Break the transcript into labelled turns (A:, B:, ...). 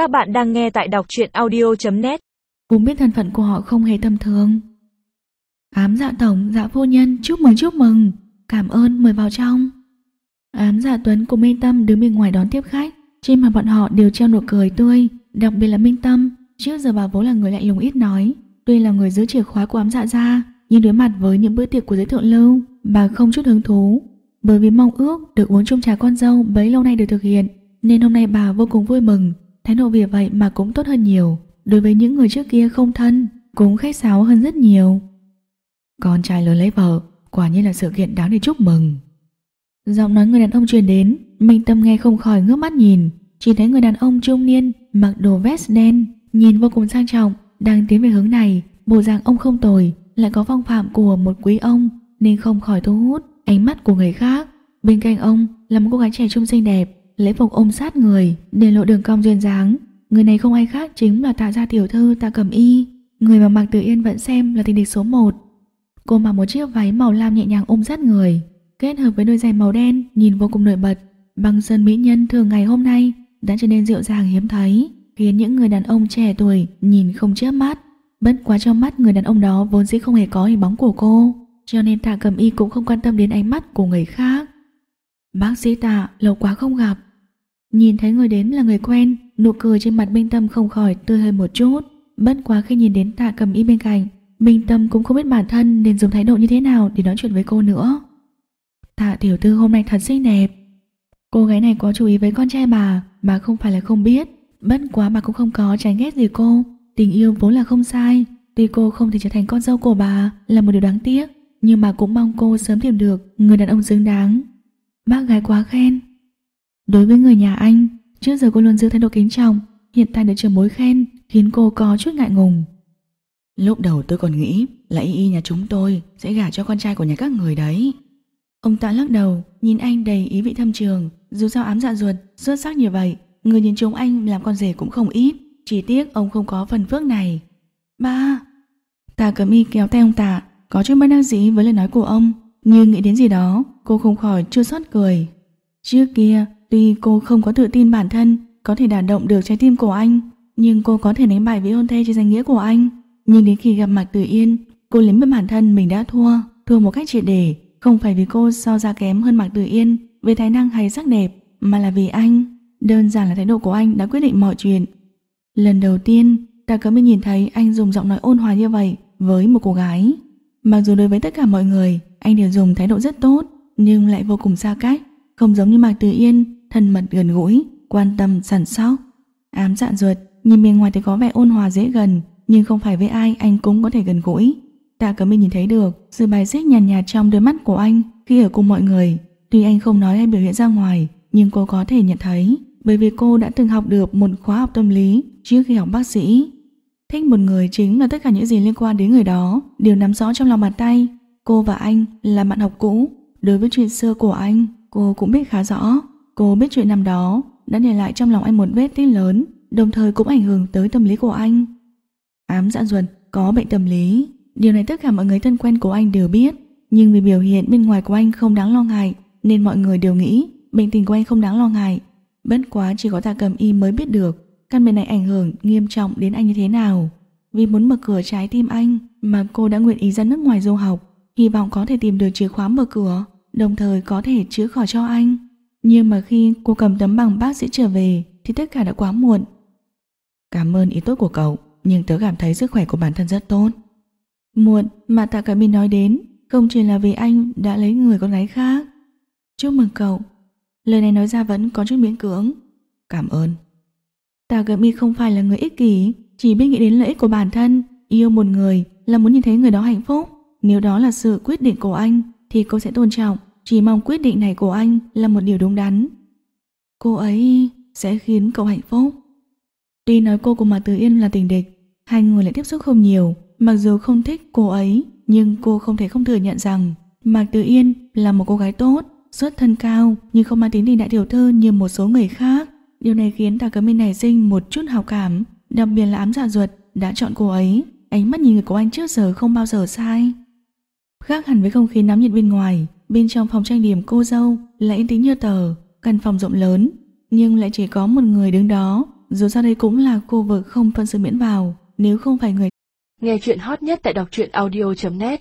A: Các bạn đang nghe tại đọc truyện audio.net
B: Cũng biết thân phận của họ không hề tầm thường. Ám dạ tổng, dạ phu nhân, chúc mừng chúc mừng. Cảm ơn, mời vào trong. Ám dạ Tuấn cùng Minh Tâm đứng bên ngoài đón tiếp khách Trên mặt bọn họ đều treo nụ cười tươi Đặc biệt là Minh Tâm. Trước giờ bà vốn là người lạnh lùng ít nói Tuy là người giữ chìa khóa của ám dạ ra Nhưng đối mặt với những bữa tiệc của giới thượng lưu Bà không chút hứng thú. Bởi vì mong ước được uống chung trà con dâu bấy lâu nay được thực hiện Nên hôm nay bà vô cùng vui mừng. Thái độ vì vậy mà cũng tốt hơn nhiều. Đối với những người trước kia không thân, Cũng khách sáo hơn rất nhiều. Con trai lớn lấy vợ, Quả nhiên là sự kiện đáng để chúc mừng. Giọng nói người đàn ông truyền đến, Minh Tâm nghe không khỏi ngước mắt nhìn. Chỉ thấy người đàn ông trung niên Mặc đồ vest đen, Nhìn vô cùng sang trọng, Đang tiến về hướng này. Bộ dạng ông không tồi, Lại có phong phạm của một quý ông, Nên không khỏi thu hút ánh mắt của người khác. Bên cạnh ông là một cô gái trẻ trung xinh đẹp Lễ phục ôm sát người, Để lộ đường cong duyên dáng. Người này không ai khác chính là tạ gia tiểu thư, tạ cẩm y. Người mà Mạc Tử Yên vẫn xem là tình địch số 1 Cô mặc một chiếc váy màu lam nhẹ nhàng ôm sát người, Kết hợp với đôi giày màu đen, Nhìn vô cùng nổi bật. Băng sơn mỹ nhân thường ngày hôm nay Đã trở nên dịu dàng hiếm thấy, Khiến những người đàn ông trẻ tuổi nhìn không chớp mắt. Bất quá trong mắt người đàn ông đó Vốn dĩ không hề có hình bóng của cô, Cho nên tạ cẩm y cũng không quan tâm đến ánh mắt của người khác. Bác sĩ tạ, lâu quá không gặp. Nhìn thấy người đến là người quen, nụ cười trên mặt Minh Tâm không khỏi tươi hơn một chút. Bất quá khi nhìn đến tạ cầm y bên cạnh, Minh Tâm cũng không biết bản thân nên dùng thái độ như thế nào để nói chuyện với cô nữa. Tạ tiểu thư hôm nay thật xinh đẹp. Cô gái này có chú ý với con trai bà, bà không phải là không biết. Bất quá bà cũng không có tránh ghét gì cô. Tình yêu vốn là không sai. Tuy cô không thể trở thành con dâu của bà là một điều đáng tiếc, nhưng mà cũng mong cô sớm tìm được người đàn ông xứng đáng. Bác gái quá khen. Đối với người nhà anh, trước giờ cô luôn giữ thái độ kính trọng, hiện tại được trưởng mối khen khiến cô có chút ngại ngùng.
C: Lúc đầu tôi còn nghĩ là y y nhà chúng tôi sẽ gả cho con trai của nhà các người đấy.
B: Ông ta lắc đầu, nhìn anh đầy ý vị thâm trường, dù sao ám dạ ruột, xuất sắc như vậy, người nhìn chúng anh làm con rể cũng không ít, chỉ tiếc ông không có phần phước này. Ba! Tà cẩm y kéo tay ông tạ, có chút bất đắc dĩ với lời nói của ông, nhưng nghĩ đến gì đó, cô không khỏi chưa xót cười. Trước kia, Tuy cô không có tự tin bản thân có thể đả động được trái tim của anh, nhưng cô có thể đánh bại vị hôn thê trên danh nghĩa của anh. Nhưng đến khi gặp Mạc Tử Yên, cô liếm với bản thân mình đã thua, thua một cách triệt để, không phải vì cô so ra kém hơn Mạc Tử Yên về tài năng hay sắc đẹp, mà là vì anh. Đơn giản là thái độ của anh đã quyết định mọi chuyện. Lần đầu tiên, ta cấm mới nhìn thấy anh dùng giọng nói ôn hòa như vậy với một cô gái. Mặc dù đối với tất cả mọi người, anh đều dùng thái độ rất tốt, nhưng lại vô cùng xa cách, không giống như Mạc Tử Yên thân mật gần gũi, quan tâm sẵn sóc. Ám dạn ruột, nhìn bên ngoài thì có vẻ ôn hòa dễ gần, nhưng không phải với ai anh cũng có thể gần gũi. Tạ Cẩm Minh nhìn thấy được sự bài xích nhàn nhạt, nhạt trong đôi mắt của anh khi ở cùng mọi người. Tuy anh không nói hay biểu hiện ra ngoài, nhưng cô có thể nhận thấy, bởi vì cô đã từng học được một khóa học tâm lý trước khi học bác sĩ. Thích một người chính là tất cả những gì liên quan đến người đó đều nắm rõ trong lòng bàn tay. Cô và anh là bạn học cũ, đối với chuyện xưa của anh, cô cũng biết khá rõ. Cô biết chuyện năm đó đã để lại trong lòng anh một vết tích lớn, đồng thời cũng ảnh hưởng tới tâm lý của anh. Ám dạ duần có bệnh tâm lý, điều này tất cả mọi người thân quen của anh đều biết, nhưng vì biểu hiện bên ngoài của anh không đáng lo ngại, nên mọi người đều nghĩ bệnh tình của anh không đáng lo ngại. Bất quá chỉ có Tạ Cầm Y mới biết được căn bệnh này ảnh hưởng nghiêm trọng đến anh như thế nào. Vì muốn mở cửa trái tim anh mà cô đã nguyện ý ra nước ngoài du học, hy vọng có thể tìm được chìa khóa mở cửa, đồng thời có thể chữa khỏi cho anh. Nhưng mà khi cô cầm tấm bằng bác sĩ trở về thì tất cả đã quá muộn.
C: Cảm ơn ý tốt của cậu, nhưng tớ cảm thấy sức khỏe của bản thân rất tốt.
B: Muộn mà Tạ Cả Minh nói đến không chỉ là vì anh đã lấy người con gái khác. Chúc mừng cậu. Lời này nói ra vẫn có chút miễn cưỡng.
C: Cảm ơn.
B: Tạ Cả Minh không phải là người ích kỷ, chỉ biết nghĩ đến lợi ích của bản thân. Yêu một người là muốn nhìn thấy người đó hạnh phúc. Nếu đó là sự quyết định của anh thì cô sẽ tôn trọng chỉ mong quyết định này của anh là một điều đúng đắn. Cô ấy sẽ khiến cậu hạnh phúc. Tuy nói cô cùng Mạc Tử Yên là tình địch, hai người lại tiếp xúc không nhiều, mặc dù không thích cô ấy, nhưng cô không thể không thừa nhận rằng Mạc Tử Yên là một cô gái tốt, xuất thân cao nhưng không mang tính tình đại tiểu thư như một số người khác. Điều này khiến Tà Cấm Minh nảy sinh một chút hào cảm, đặc biệt là ám dạ ruột đã chọn cô ấy. Ánh mắt nhìn người của anh trước giờ không bao giờ sai. Khác hẳn với không khí nóng nhiệt bên ngoài, Bên trong phòng trang điểm cô dâu lại yên tĩnh như tờ, căn phòng rộng lớn, nhưng lại chỉ có một người đứng đó, Dù sao đây cũng là khu vực không phân sự miễn vào Nếu không phải người
A: Nghe chuyện hot nhất tại đọc truyện audio.net